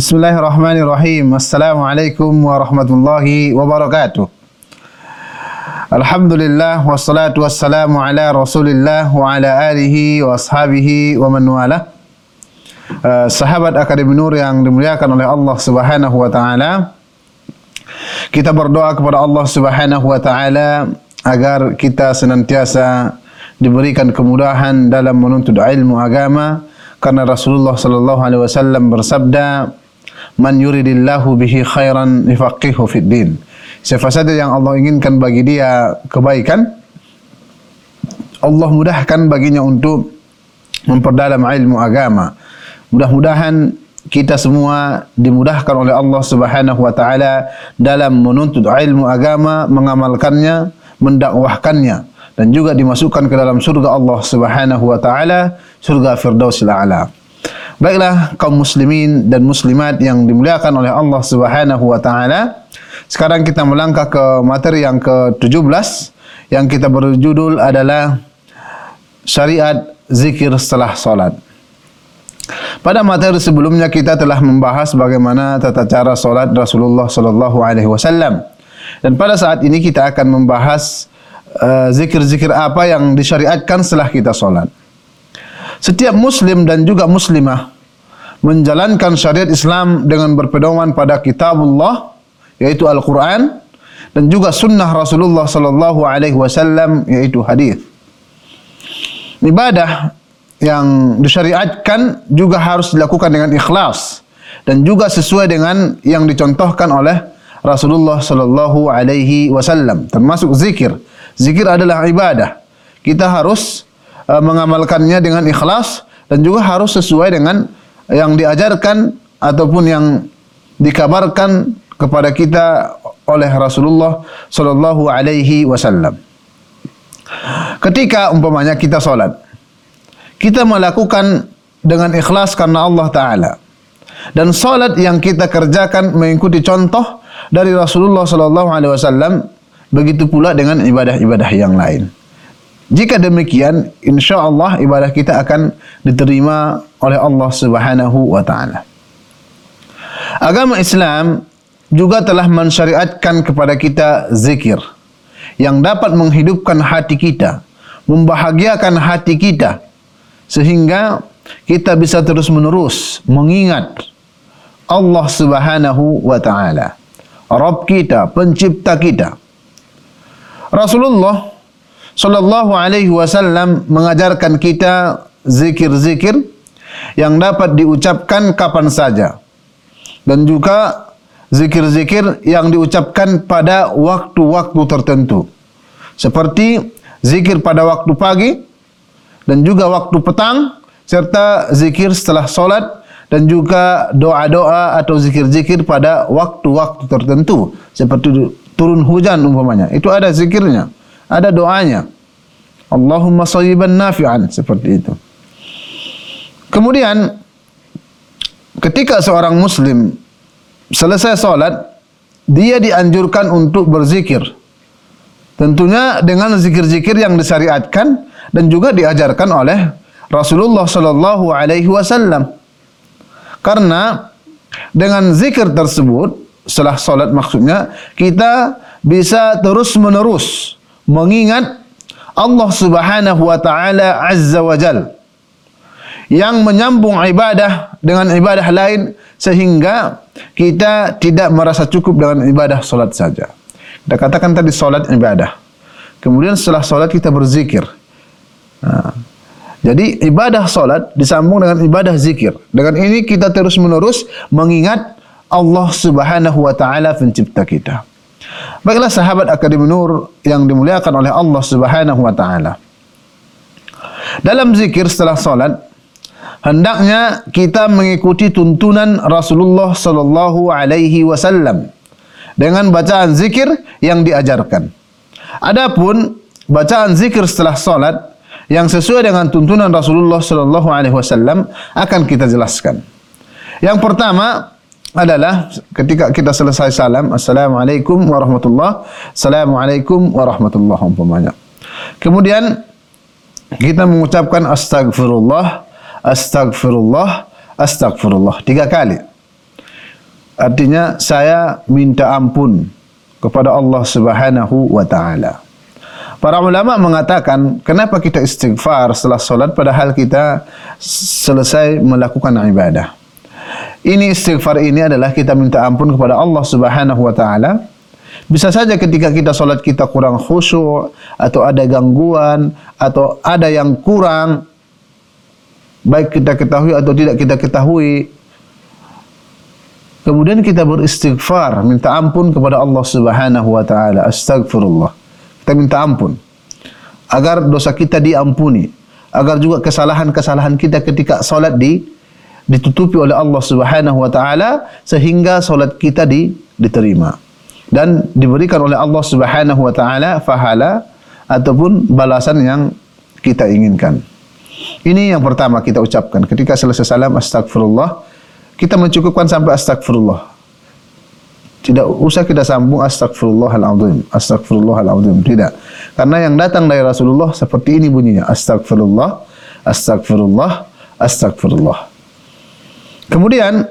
Bismillahirrahmanirrahim. Assalamualaikum warahmatullahi wabarakatuh. Alhamdulillah wassalatu wassalamu ala Rasulillah wa ala alihi wa ashabihi wa man wala. Uh, sahabat Akademi Nur yang dimuliakan oleh Allah Subhanahu wa taala. Kita berdoa kepada Allah Subhanahu wa taala agar kita senantiasa diberikan kemudahan dalam menuntut ilmu agama karena Rasulullah sallallahu alaihi wasallam bersabda man yuridillahu bihi khairan yufaqihu fid din siapa saja yang Allah inginkan bagi dia kebaikan Allah mudahkan baginya untuk memperdalam ilmu agama mudah-mudahan kita semua dimudahkan oleh Allah Subhanahu wa taala dalam menuntut ilmu agama mengamalkannya mendakwahkannya dan juga dimasukkan ke dalam surga Allah Subhanahu wa taala surga Firdausil A'la. Baiklah kaum muslimin dan muslimat yang dimuliakan oleh Allah Subhanahu wa taala. Sekarang kita melangkah ke materi yang ke-17 yang kita berjudul adalah syariat zikir setelah salat. Pada materi sebelumnya kita telah membahas bagaimana tata cara salat Rasulullah sallallahu alaihi wasallam. Dan pada saat ini kita akan membahas uh, zikir-zikir uh, apa yang disyariatkan setelah kita salat setiap muslim dan juga muslimah menjalankan syariat Islam dengan berpedoman pada kitabullah yaitu Al-Quran dan juga sunnah Rasulullah sallallahu alaihi wasallam yaitu hadis. Ibadah yang disyariatkan juga harus dilakukan dengan ikhlas dan juga sesuai dengan yang dicontohkan oleh Rasulullah sallallahu alaihi wasallam termasuk zikir. Zikir adalah ibadah. Kita harus Uh, mengamalkannya dengan ikhlas dan juga harus sesuai dengan yang diajarkan ataupun yang dikabarkan kepada kita oleh Rasulullah sallallahu alaihi wasallam. Ketika umpamanya kita salat, kita melakukan dengan ikhlas karena Allah taala. Dan salat yang kita kerjakan mengikuti contoh dari Rasulullah sallallahu alaihi wasallam begitu pula dengan ibadah-ibadah yang lain. Jika demikian, insya Allah ibadah kita akan diterima oleh Allah Subhanahu wa taala. Agama Islam juga telah mensyariatkan kepada kita zikir yang dapat menghidupkan hati kita, membahagiakan hati kita sehingga kita bisa terus-menerus mengingat Allah Subhanahu wa taala, Rabb kita, pencipta kita. Rasulullah sallallahu alaihi wasallam mengajarkan kita zikir-zikir yang dapat diucapkan kapan saja. Dan juga zikir-zikir yang diucapkan pada waktu-waktu tertentu. Seperti zikir pada waktu pagi dan juga waktu petang serta zikir setelah solat dan juga doa-doa atau zikir-zikir pada waktu-waktu tertentu. Seperti turun hujan umpamanya. Itu ada zikirnya ada doanya. Allahumma sayyiban nafi'an seperti itu. Kemudian ketika seorang muslim selesai salat dia dianjurkan untuk berzikir. Tentunya dengan zikir-zikir yang disyariatkan dan juga diajarkan oleh Rasulullah sallallahu alaihi wasallam. Karena dengan zikir tersebut setelah salat maksudnya kita bisa terus menerus mengingat Allah Subhanahu wa taala azza wa jal yang menyambung ibadah dengan ibadah lain sehingga kita tidak merasa cukup dengan ibadah solat saja. Kita katakan tadi solat ibadah. Kemudian setelah solat kita berzikir. Nah, jadi ibadah solat disambung dengan ibadah zikir. Dengan ini kita terus menerus mengingat Allah Subhanahu wa taala pencipta kita. Baiklah sahabat Akademi Nur yang dimuliakan oleh Allah Subhanahu wa taala. Dalam zikir setelah salat hendaknya kita mengikuti tuntunan Rasulullah sallallahu alaihi wasallam dengan bacaan zikir yang diajarkan. Adapun bacaan zikir setelah salat yang sesuai dengan tuntunan Rasulullah sallallahu alaihi wasallam akan kita jelaskan. Yang pertama, adalah ketika kita selesai salam assalamualaikum warahmatullah assalamualaikum warahmatullah umpamanya kemudian kita mengucapkan astagfirullah astagfirullah astagfirullah tiga kali Artinya saya minta ampun kepada Allah Subhanahu wa taala. Para ulama mengatakan, kenapa kita istighfar setelah solat padahal kita selesai melakukan ibadah? Ini istighfar ini adalah kita minta ampun kepada Allah Subhanahu wa taala. Bisa saja ketika kita solat kita kurang khusyuk atau ada gangguan atau ada yang kurang baik kita ketahui atau tidak kita ketahui kemudian kita beristighfar minta ampun kepada Allah Subhanahu wa taala. Astagfirullah kita minta ampun. Agar dosa kita diampuni. Agar juga kesalahan-kesalahan kita ketika salat di ditutupi oleh Allah Subhanahu wa taala sehingga salat kita di, diterima dan diberikan oleh Allah Subhanahu wa taala fahala ataupun balasan yang kita inginkan. Ini yang pertama kita ucapkan ketika selesai salam astagfirullah. Kita mencukupkan sampai astagfirullah. Tidak usah kita sambung astagfirullahaladzim. Astagfirullahaladzim. Tidak. Karena yang datang dari Rasulullah seperti ini bunyinya. Astagfirullah. Astagfirullah. Astagfirullah. Kemudian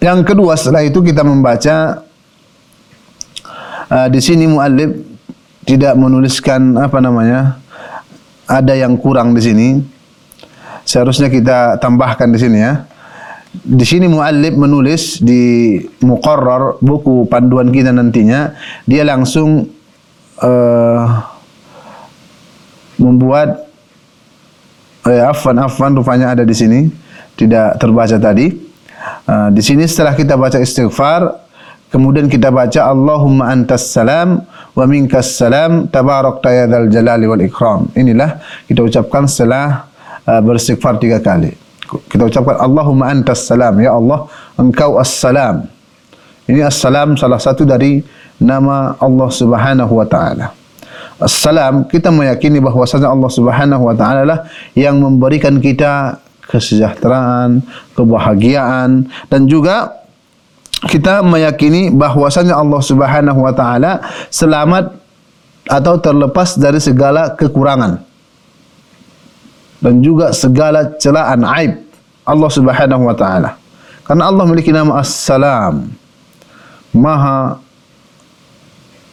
yang kedua setelah itu kita membaca uh, di sini muallif tidak menuliskan apa namanya ada yang kurang di sini. Seharusnya kita tambahkan di sini ya. Di sini muallif menulis di muqarrar buku panduan kita nantinya dia langsung uh, membuat eh, afan afan rupanya ada di sini tidak terbaca tadi. Uh, di sini setelah kita baca istighfar kemudian kita baca Allahumma antas salam wa minkas salam tabarak ya jalali wal ikram. Inilah kita ucapkan setelah uh, beristighfar tiga kali. Kita ucapkan Allahumma antas salam. Ya Allah engkau as-salam. Ini as-salam salah satu dari nama Allah Subhanahu wa taala. Assalam kita meyakini bahwasanya Allah Subhanahu wa taala lah yang memberikan kita kesejahteraan, kebahagiaan dan juga kita meyakini bahwasanya Allah Subhanahu wa taala selamat atau terlepas dari segala kekurangan dan juga segala celaan aib Allah Subhanahu wa taala. Karena Allah memiliki nama As-Salam. Maha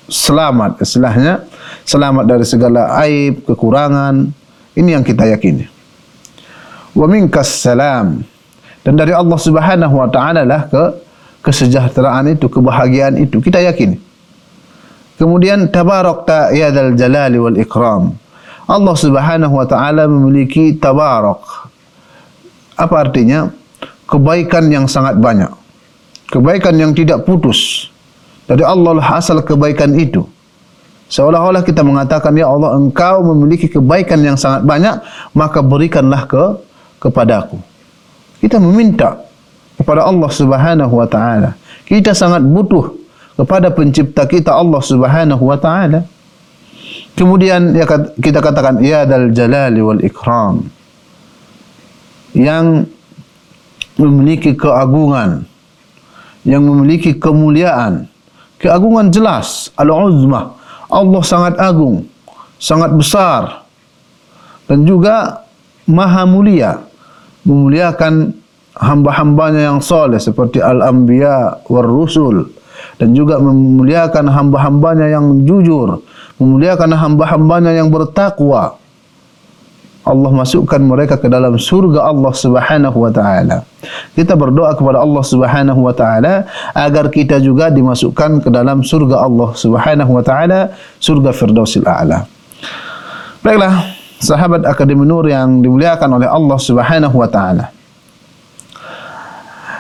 selamat istilahnya, selamat dari segala aib, kekurangan. Ini yang kita yakini. Wa minkas salam. Dan dari Allah Subhanahu wa taala lah ke kesejahteraan itu, kebahagiaan itu. Kita yakin. Kemudian tabarak ta ya dal jalali wal ikram. Allah Subhanahu wa taala memiliki tabarak. Apa artinya? Kebaikan yang sangat banyak. Kebaikan yang tidak putus. Dari Allah lah asal kebaikan itu. Seolah-olah kita mengatakan ya Allah engkau memiliki kebaikan yang sangat banyak maka berikanlah ke kepadaku. Kita meminta kepada Allah Subhanahu wa taala. Kita sangat butuh kepada pencipta kita Allah Subhanahu wa taala. Kemudian ya kita katakan ya dal jalali wal ikram. Yang memiliki keagungan, yang memiliki kemuliaan, keagungan jelas, al-uzmah. Allah sangat agung, sangat besar dan juga maha mulia, memuliakan hamba-hambanya yang soleh seperti al-anbiya war rusul dan juga memuliakan hamba-hambanya yang jujur memuliakan hamba-hambanya yang bertakwa Allah masukkan mereka ke dalam surga Allah Subhanahu wa taala. Kita berdoa kepada Allah Subhanahu wa taala agar kita juga dimasukkan ke dalam surga Allah Subhanahu wa taala, surga Firdausil A'la. Baiklah, sahabat Akademi Nur yang dimuliakan oleh Allah Subhanahu wa taala.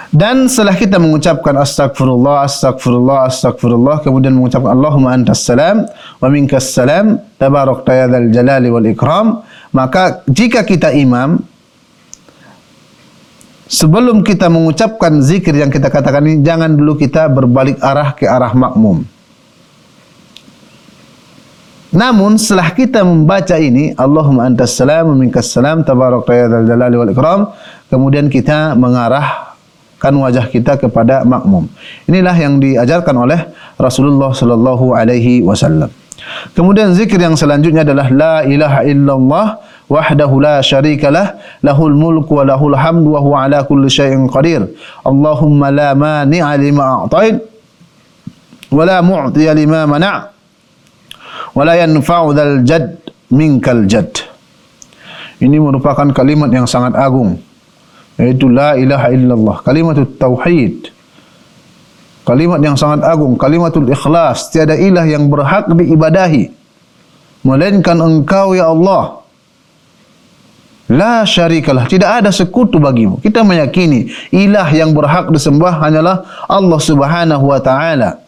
Dan setelah kita mengucapkan astagfirullah, astagfirullah, astagfirullah, kemudian mengucapkan Allahumma antas salam, wa minkas salam, tabarak tayadal jalali wal ikram, maka jika kita imam, sebelum kita mengucapkan zikir yang kita katakan ini, jangan dulu kita berbalik arah ke arah makmum. Namun setelah kita membaca ini Allahumma antas salam minkas salam tabarak tayadal jalali wal ikram kemudian kita mengarah kan wajah kita kepada makmum. Inilah yang diajarkan oleh Rasulullah sallallahu alaihi wasallam. Kemudian zikir yang selanjutnya adalah la ilaha illallah wahdahu la syarika lah lahul mulku wa lahul hamdu wa huwa ala kulli syai'in qadir Allahumma la mani'a lima a'tait wa la mu'tiya lima mana' wa la yanfa'u dzal jad minkal jad ini merupakan kalimat yang sangat agung yaitu la ilaha illallah kalimat tauhid kalimat yang sangat agung kalimatul ikhlas tiada ilah yang berhak diibadahi melainkan engkau ya Allah La syarikalah, tidak ada sekutu bagimu. Kita meyakini ilah yang berhak disembah hanyalah Allah Subhanahu wa taala.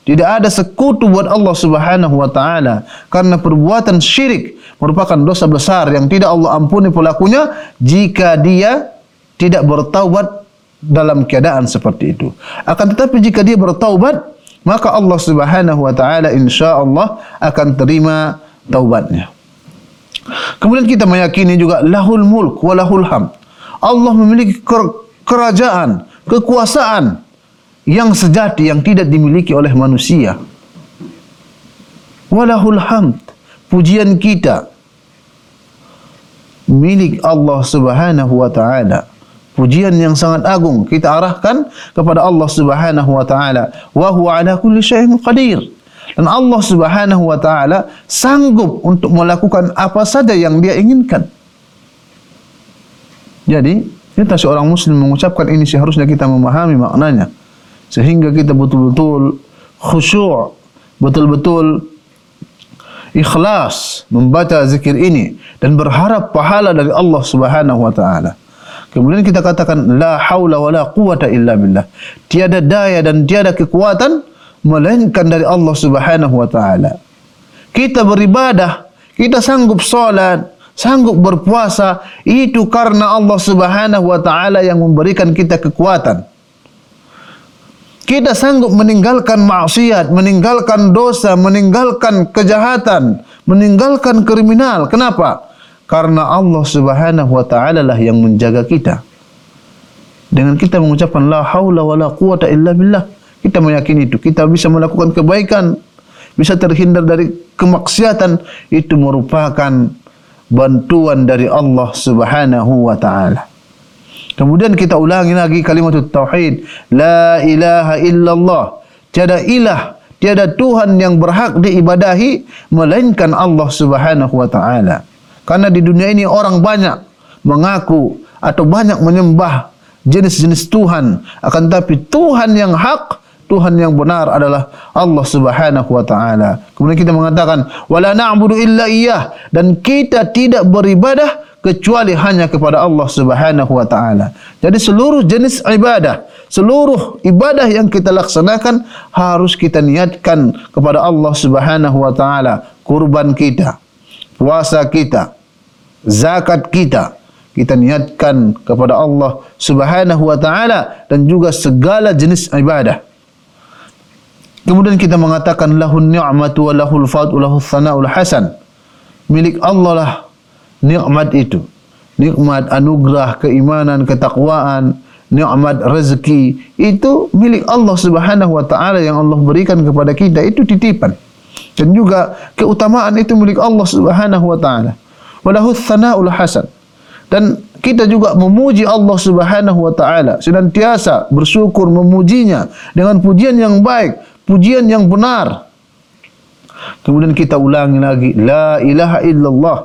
Tidak ada sekutu buat Allah Subhanahu wa taala karena perbuatan syirik merupakan dosa besar yang tidak Allah ampuni pelakunya jika dia tidak bertaubat dalam keadaan seperti itu. Akan tetapi jika dia bertaubat, maka Allah Subhanahu wa taala insyaallah akan terima taubatnya. Kemudian kita meyakini juga lahul mulk wa lahul ham. Allah memiliki kerajaan, kekuasaan yang sejati yang tidak dimiliki oleh manusia. Walahul hamd. Pujian kita milik Allah Subhanahu wa taala. Pujian yang sangat agung kita arahkan kepada Allah Subhanahu wa taala. Wa huwa ala kulli syai'in qadir. Dan Allah Subhanahu wa taala sanggup untuk melakukan apa saja yang Dia inginkan. Jadi, kita seorang muslim mengucapkan ini seharusnya kita memahami maknanya sehingga kita betul-betul khusyuk, betul-betul ikhlas membaca zikir ini dan berharap pahala dari Allah Subhanahu wa taala. Kemudian kita katakan la haula wala quwata illa billah. Tiada daya dan tiada kekuatan melainkan dari Allah Subhanahu wa taala. Kita beribadah, kita sanggup salat, sanggup berpuasa itu karena Allah Subhanahu wa taala yang memberikan kita kekuatan. Kita sanggup meninggalkan maksiat, meninggalkan dosa, meninggalkan kejahatan, meninggalkan kriminal. Kenapa? Karena Allah Subhanahu wa taala lah yang menjaga kita. Dengan kita mengucapkan la haula wala quwata illa billah kita meyakini itu kita bisa melakukan kebaikan bisa terhindar dari kemaksiatan itu merupakan bantuan dari Allah Subhanahu wa taala kemudian kita ulangi lagi kalimat tauhid. La ilaha illallah. Tiada ilah tiada tuhan yang berhak diibadahi melainkan Allah Subhanahu wa taala. Karena di dunia ini orang banyak mengaku atau banyak menyembah jenis-jenis Tuhan. Akan tapi Tuhan yang hak Tuhan yang benar adalah Allah Subhanahu wa taala. Kemudian kita mengatakan wala na'budu illa iyyah dan kita tidak beribadah kecuali hanya kepada Allah Subhanahu wa taala. Jadi seluruh jenis ibadah, seluruh ibadah yang kita laksanakan harus kita niatkan kepada Allah Subhanahu wa taala. Kurban kita, puasa kita, zakat kita, kita niatkan kepada Allah Subhanahu wa taala dan juga segala jenis ibadah. Kemudian kita mengatakan lahun ni'matu wa lahul fadlu lahul thana'ul hasan. Milik Allah lah nikmat itu. Nikmat anugerah, keimanan, ketakwaan, nikmat rezeki itu milik Allah Subhanahu wa taala yang Allah berikan kepada kita itu titipan. Dan juga keutamaan itu milik Allah Subhanahu wa taala. Walahu thana'ul hasan. Dan kita juga memuji Allah Subhanahu wa taala senantiasa bersyukur memujinya dengan pujian yang baik pujian yang benar. Kemudian kita ulangi lagi la ilaha illallah.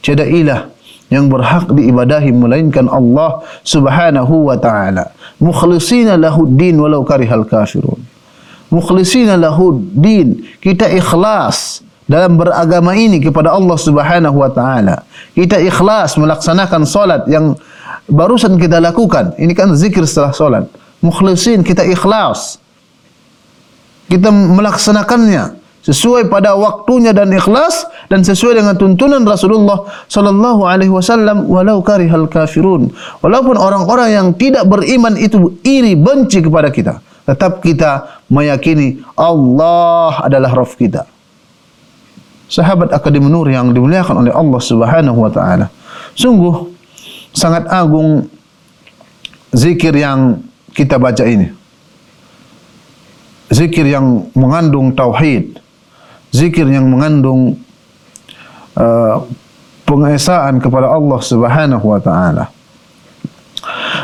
Tiada ilah yang berhak diibadahi melainkan Allah Subhanahu wa taala. Mukhlisina lahu din walau karihal kafirun. Mukhlisina lahu din. Kita ikhlas dalam beragama ini kepada Allah Subhanahu wa taala. Kita ikhlas melaksanakan salat yang barusan kita lakukan. Ini kan zikir setelah salat. Mukhlisin kita ikhlas kita melaksanakannya sesuai pada waktunya dan ikhlas dan sesuai dengan tuntunan Rasulullah sallallahu alaihi wasallam walau karihal kafirun. Walaupun orang-orang yang tidak beriman itu iri benci kepada kita tetap kita meyakini Allah adalah Rabb kita. Sahabat akademi nur yang dimuliakan oleh Allah Subhanahu wa taala. Sungguh sangat agung zikir yang kita baca ini zikir yang mengandung tauhid, zikir yang mengandung uh, pengesaan kepada Allah Subhanahu wa taala.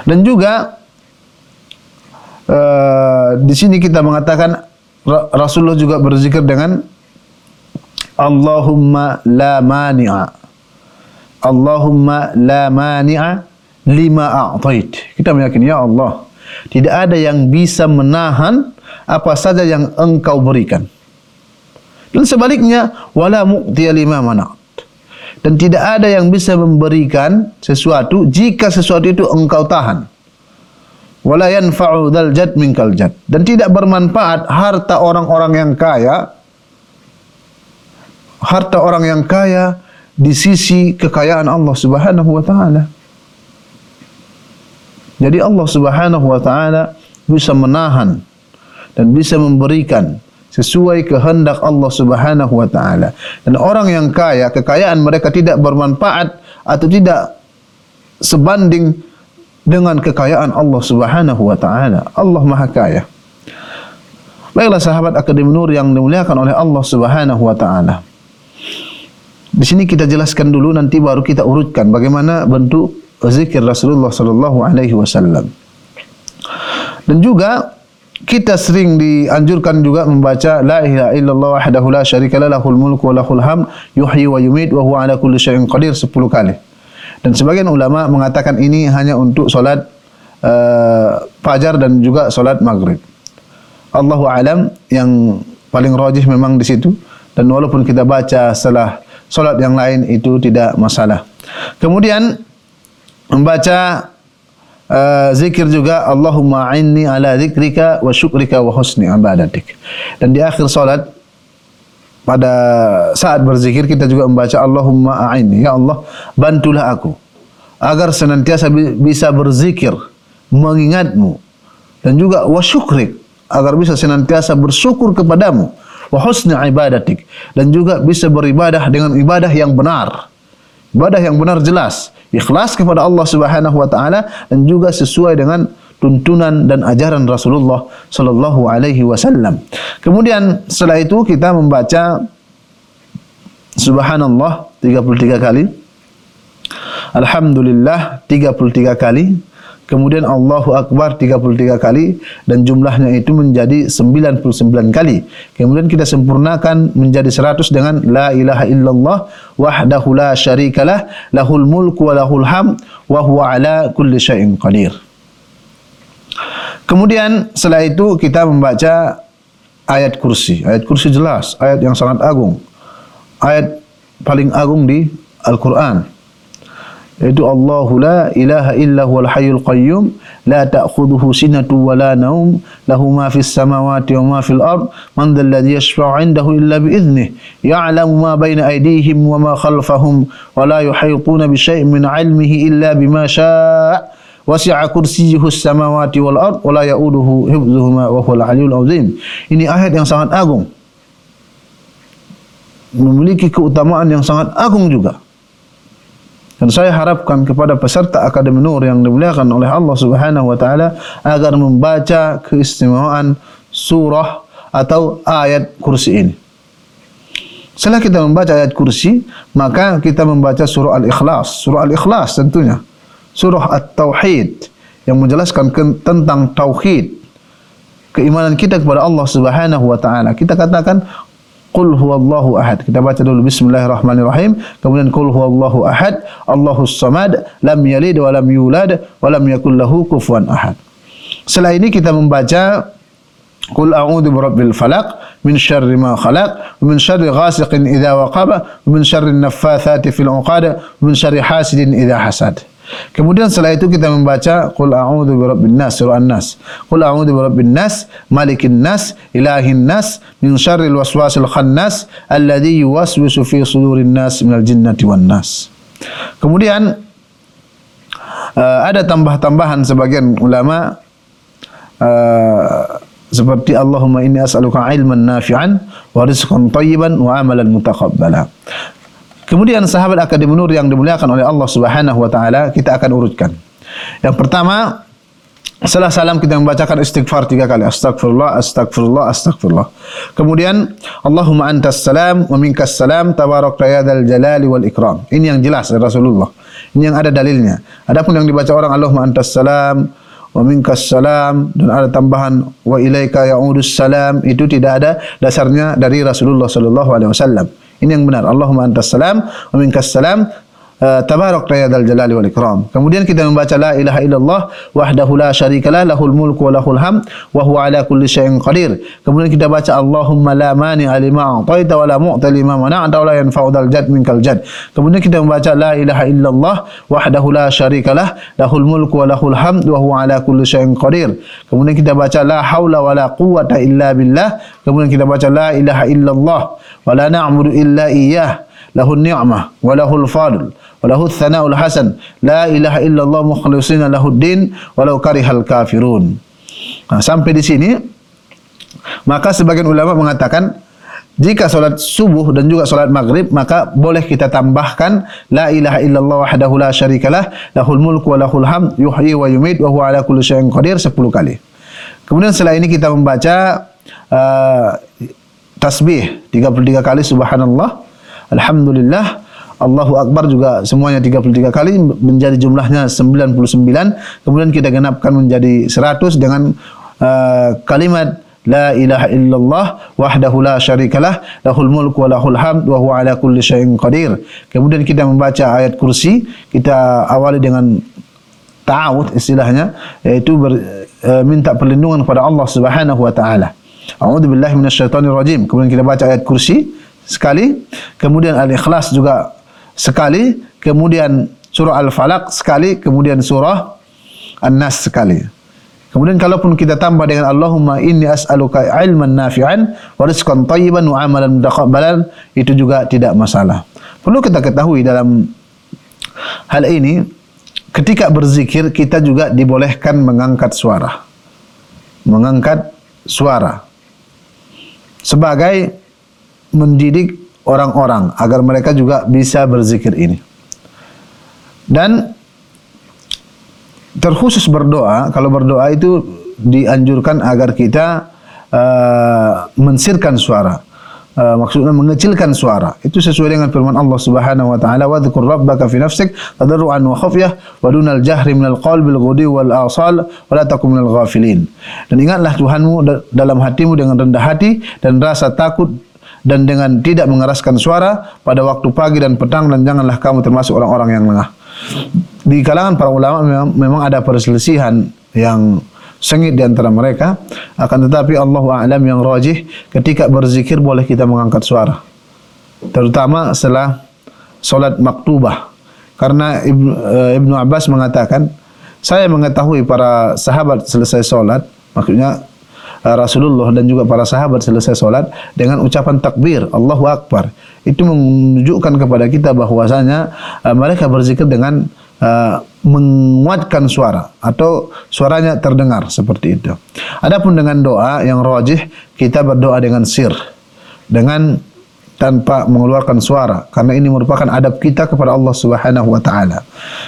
Dan juga uh, di sini kita mengatakan Rasulullah juga berzikir dengan Allahumma la mani'a Allahumma la mani'a lima a'tait. Kita meyakini ya Allah, tidak ada yang bisa menahan apa saja yang engkau berikan. Dan sebaliknya, wala mu'tiya lima mana. Dan tidak ada yang bisa memberikan sesuatu jika sesuatu itu engkau tahan. Wala yanfa'u dzal jad minkal jad. Dan tidak bermanfaat harta orang-orang yang kaya harta orang yang kaya di sisi kekayaan Allah Subhanahu wa taala. Jadi Allah Subhanahu wa taala bisa menahan dan bisa memberikan sesuai kehendak Allah Subhanahu wa taala. Dan orang yang kaya, kekayaan mereka tidak bermanfaat atau tidak sebanding dengan kekayaan Allah Subhanahu wa taala. Allah Maha Kaya. Baiklah sahabat Akademi Nur yang dimuliakan oleh Allah Subhanahu wa taala. Di sini kita jelaskan dulu nanti baru kita urutkan bagaimana bentuk zikir Rasulullah sallallahu alaihi wasallam. Dan juga kita sering dianjurkan juga membaca la ilaha illallah wahdahu la syarika lahul mulku wa lahul hamd yuhyi wa yumiit wa huwa ala kulli syai'in qadir 10 kali. Dan sebagian ulama mengatakan ini hanya untuk solat uh, fajar dan juga solat maghrib. Allahu alam yang paling rajih memang di situ dan walaupun kita baca setelah solat yang lain itu tidak masalah. Kemudian membaca uh, zikir juga Allahumma inni ala zikrika wa syukrika wa husni ibadatik. Dan di akhir solat pada saat berzikir kita juga membaca Allahumma a'inni ya Allah bantulah aku agar senantiasa bisa berzikir mengingatmu dan juga wa syukrik agar bisa senantiasa bersyukur kepadamu wa husni ibadatik dan juga bisa beribadah dengan ibadah yang benar. Ibadah yang benar jelas, ikhlas kepada Allah Subhanahu wa taala dan juga sesuai dengan tuntunan dan ajaran Rasulullah sallallahu alaihi wasallam. Kemudian setelah itu kita membaca subhanallah 33 kali. Alhamdulillah 33 kali kemudian Allahu Akbar 33 kali dan jumlahnya itu menjadi 99 kali. Kemudian kita sempurnakan menjadi 100 dengan la ilaha illallah wahdahu la syarikalah lahul mulku wa lahul ham wa huwa ala kulli syai'in qadir. Kemudian setelah itu kita membaca ayat kursi. Ayat kursi jelas, ayat yang sangat agung. Ayat paling agung di Al-Qur'an yaitu Allahu la ilaha illa huwal hayyul qayyum la ta'khudhuhu sinatun wa la naum lahu ma fis samawati wa ma fil ard man dhal ladzi yashfa'u 'indahu illa bi idhnihi ya'lamu ma bayna aydihim wa ma khalfahum wa la yuhaytuna bi shay'in min 'ilmihi illa bima syaa' wasi'a kursiyyuhu as-samawati wal ard wa la ya'uduhu hifdhuhuma wa huwal 'aliyyul 'azim ini ayat yang sangat agung memiliki keutamaan yang sangat agung juga dan saya harapkan kepada peserta Akademi Nur yang dimuliakan oleh Allah Subhanahu wa taala agar membaca keistimewaan surah atau ayat kursi ini. Setelah kita membaca ayat kursi, maka kita membaca surah Al-Ikhlas. Surah Al-Ikhlas tentunya. Surah At-Tauhid yang menjelaskan tentang tauhid. Keimanan kita kepada Allah Subhanahu wa taala. Kita katakan Qul huwallahu ahad. Kita baca dulu bismillahirrahmanirrahim. Kemudian qul huwallahu ahad, Allahus samad, lam yalid wa lam yulad wa lam yakul lahu kufuwan ahad. Setelah ini kita membaca Qul a'udzu birabbil falaq min syarri ma khalaq wa min syarri ghasiqin idza waqaba wa min syarri an-naffathati fil 'uqad wa min syarri hasidin idza hasad. Kemudian setelah itu kita membaca Qul a'udzu birabbin nas surah An-Nas. Qul a'udzu birabbin nas, malikin nas, ilahin nas, min syarril waswasil khannas alladzi yuwaswisu fi sudurin nas minal jinnati wan nas. Kemudian uh, ada tambah-tambahan sebagian ulama uh, seperti Allahumma inni as'aluka ilman nafi'an wa rizqan tayyiban wa amalan mutaqabbala. Kemudian sahabat Akademi Nur yang dimuliakan oleh Allah Subhanahu wa taala kita akan urutkan. Yang pertama setelah salam kita membacakan istighfar tiga kali. Astagfirullah, astagfirullah, astagfirullah. Kemudian Allahumma antas salam wa minkas salam tabarak ya dal jalali wal ikram. Ini yang jelas dari Rasulullah. Ini yang ada dalilnya. Adapun yang dibaca orang Allahumma antas salam wa minkas salam dan ada tambahan wa ilaika ya'udus salam itu tidak ada dasarnya dari Rasulullah sallallahu alaihi wasallam. Ini yang benar. Allahumma antas salam wa minkas salam Eh, tabarak ya dal jalali wal ikram. Kemudian kita membaca la ilaha illallah wahdahu la syarikalah lahul mulku wa lahul hamd wa huwa ala kulli syai'in qadir. Kemudian kita baca Allahumma la mani alima a'taita wa la mu'ta lima mana'ta wa la yanfa'u dal jad minkal jad. Kemudian kita membaca la ilaha illallah wahdahu la syarikalah lahul mulku wa lahul hamd wa huwa ala kulli syai'in qadir. Kemudian kita baca la haula wa la quwwata illa billah. Kemudian kita baca la ilaha illallah wa la na'budu illa iyyah lahu ni'mah wa lahu al-fadl wa lahu al-thana'ul hasan. La ilaha illallah mukhlishina lahu din walau karihal kafirun. Nah, sampai di sini maka sebagian ulama mengatakan jika solat subuh dan juga solat maghrib maka boleh kita tambahkan la ilaha illallah wahdahu la syarikalah lahul mulku wa lahul hamd yuhyi wa yumit wa huwa ala kulli syai'in qadir 10 kali. Kemudian setelah ini kita membaca uh, tasbih 33 kali subhanallah Alhamdulillah Allahu Akbar juga semuanya 33 kali menjadi jumlahnya 99 kemudian kita genapkan menjadi 100 dengan uh, kalimat La ilaha illallah wahdahu la syarikalah lahul mulku wa lahul hamd wa huwa ala kulli syai'in qadir. Kemudian kita membaca ayat kursi, kita awali dengan ta'awud istilahnya yaitu ber, uh, minta perlindungan kepada Allah Subhanahu wa taala. A'udzu billahi minasyaitonir rajim. Kemudian kita baca ayat kursi, sekali, kemudian Al-Ikhlas juga sekali, kemudian surah Al-Falaq sekali, kemudian surah An-Nas sekali. Kemudian kalaupun kita tambah dengan Allahumma inni as'aluka ilman nafi'an wa rizqan tayyiban wa amalan mutaqabbalan itu juga tidak masalah. Perlu kita ketahui dalam hal ini ketika berzikir kita juga dibolehkan mengangkat suara. Mengangkat suara. Sebagai mendidik orang-orang agar mereka juga bisa berzikir ini. Dan terkhusus berdoa, kalau berdoa itu dianjurkan agar kita uh, mensirkan suara. Uh, maksudnya mengecilkan suara. Itu sesuai dengan firman Allah Subhanahu wa taala, "Wa dzkur rabbaka fi nafsik tadarruan wa khafyah wa dunal jahri minal qalbi ghudi wal asal wa la takum minal ghafilin." Dan ingatlah Tuhanmu dalam hatimu dengan rendah hati dan rasa takut dan dengan tidak mengeraskan suara pada waktu pagi dan petang dan janganlah kamu termasuk orang-orang yang lengah. Di kalangan para ulama memang, memang ada perselisihan yang sengit di antara mereka. Akan tetapi Allah a'lam yang rajih ketika berzikir boleh kita mengangkat suara. Terutama setelah solat maktubah. Karena Ibnu, Ibnu Abbas mengatakan saya mengetahui para sahabat selesai solat maksudnya Rasulullah dan juga para sahabat selesai solat dengan ucapan takbir Allahu Akbar itu menunjukkan kepada kita bahwasanya uh, mereka berzikir dengan uh, menguatkan suara atau suaranya terdengar seperti itu. Adapun dengan doa yang rajih kita berdoa dengan sir dengan tanpa mengeluarkan suara karena ini merupakan adab kita kepada Allah Subhanahu wa taala.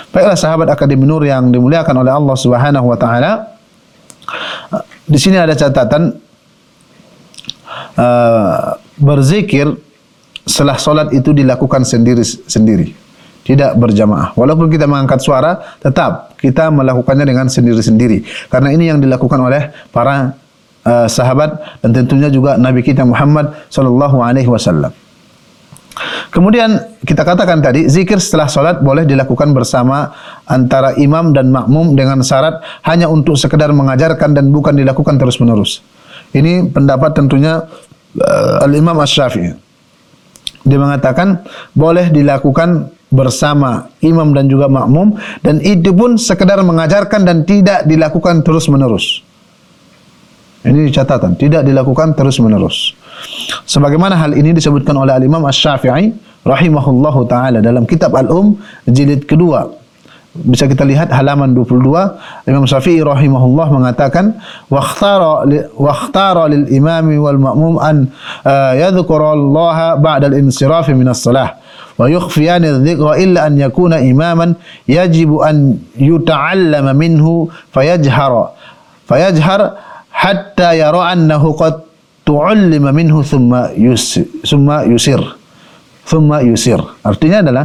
Baiklah sahabat Akademi Nur yang dimuliakan oleh Allah Subhanahu wa taala, di sini ada catatan uh, berzikir setelah solat itu dilakukan sendiri sendiri. Tidak berjamaah. Walaupun kita mengangkat suara tetap kita melakukannya dengan sendiri-sendiri. Karena ini yang dilakukan oleh para uh, sahabat dan tentunya juga Nabi kita Muhammad sallallahu alaihi wasallam Kemudian kita katakan tadi zikir setelah solat boleh dilakukan bersama antara imam dan makmum dengan syarat hanya untuk sekedar mengajarkan dan bukan dilakukan terus menerus. Ini pendapat tentunya uh, al Imam Ash-Syafi'i. Dia mengatakan boleh dilakukan bersama imam dan juga makmum dan itu pun sekedar mengajarkan dan tidak dilakukan terus menerus. Ini catatan, tidak dilakukan terus menerus. Sebagaimana hal ini disebutkan oleh Imam Ash-Syafi'i rahimahullahu taala dalam kitab Al-Um jilid kedua bisa kita lihat halaman 22 Imam Syafi'i rahimahullah mengatakan waqtara waqtara lil imami wal ma'mum an uh, yadhkura Allah ba'da al insiraf min as-salah wa yukhfiyan adh-dhikra illa an yakuna imaman yajibu an yuta'allama minhu fayajhara fayajhar hatta yara annahu qad tu'allima minhu thumma yusir thumma yusir thumma yusir artinya adalah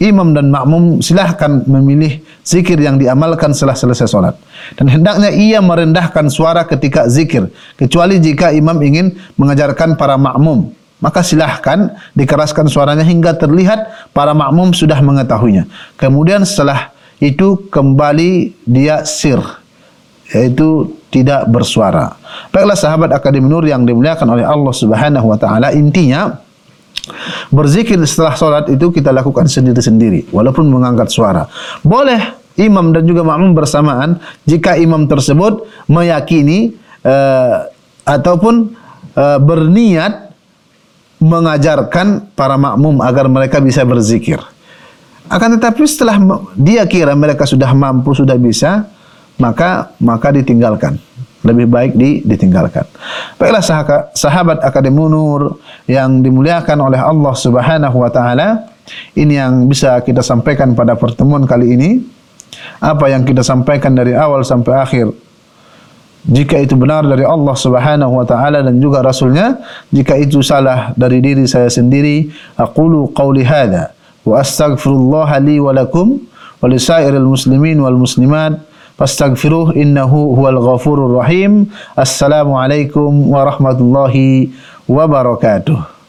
imam dan makmum silahkan memilih zikir yang diamalkan setelah selesai solat. Dan hendaknya ia merendahkan suara ketika zikir. Kecuali jika imam ingin mengajarkan para makmum. Maka silahkan dikeraskan suaranya hingga terlihat para makmum sudah mengetahuinya. Kemudian setelah itu kembali dia sir. Yaitu tidak bersuara. Baiklah sahabat Akademi Nur yang dimuliakan oleh Allah Subhanahu Wa Taala intinya Berzikir setelah solat itu kita lakukan sendiri-sendiri, walaupun mengangkat suara. Boleh imam dan juga makmum bersamaan jika imam tersebut meyakini uh, ataupun uh, berniat mengajarkan para makmum agar mereka bisa berzikir. Akan tetapi setelah dia kira mereka sudah mampu, sudah bisa, maka maka ditinggalkan lebih baik di, ditinggalkan. Baiklah sahabat Akademi Nur yang dimuliakan oleh Allah Subhanahu wa taala, ini yang bisa kita sampaikan pada pertemuan kali ini. Apa yang kita sampaikan dari awal sampai akhir jika itu benar dari Allah Subhanahu wa taala dan juga rasulnya, jika itu salah dari diri saya sendiri, aqulu qawli hadza wa astaghfirullah li wa lakum wa lisairil muslimin wal muslimat fastaghfiruh innahu huwal ghafurur rahim. Assalamu alaikum warahmatullahi wabarakatuh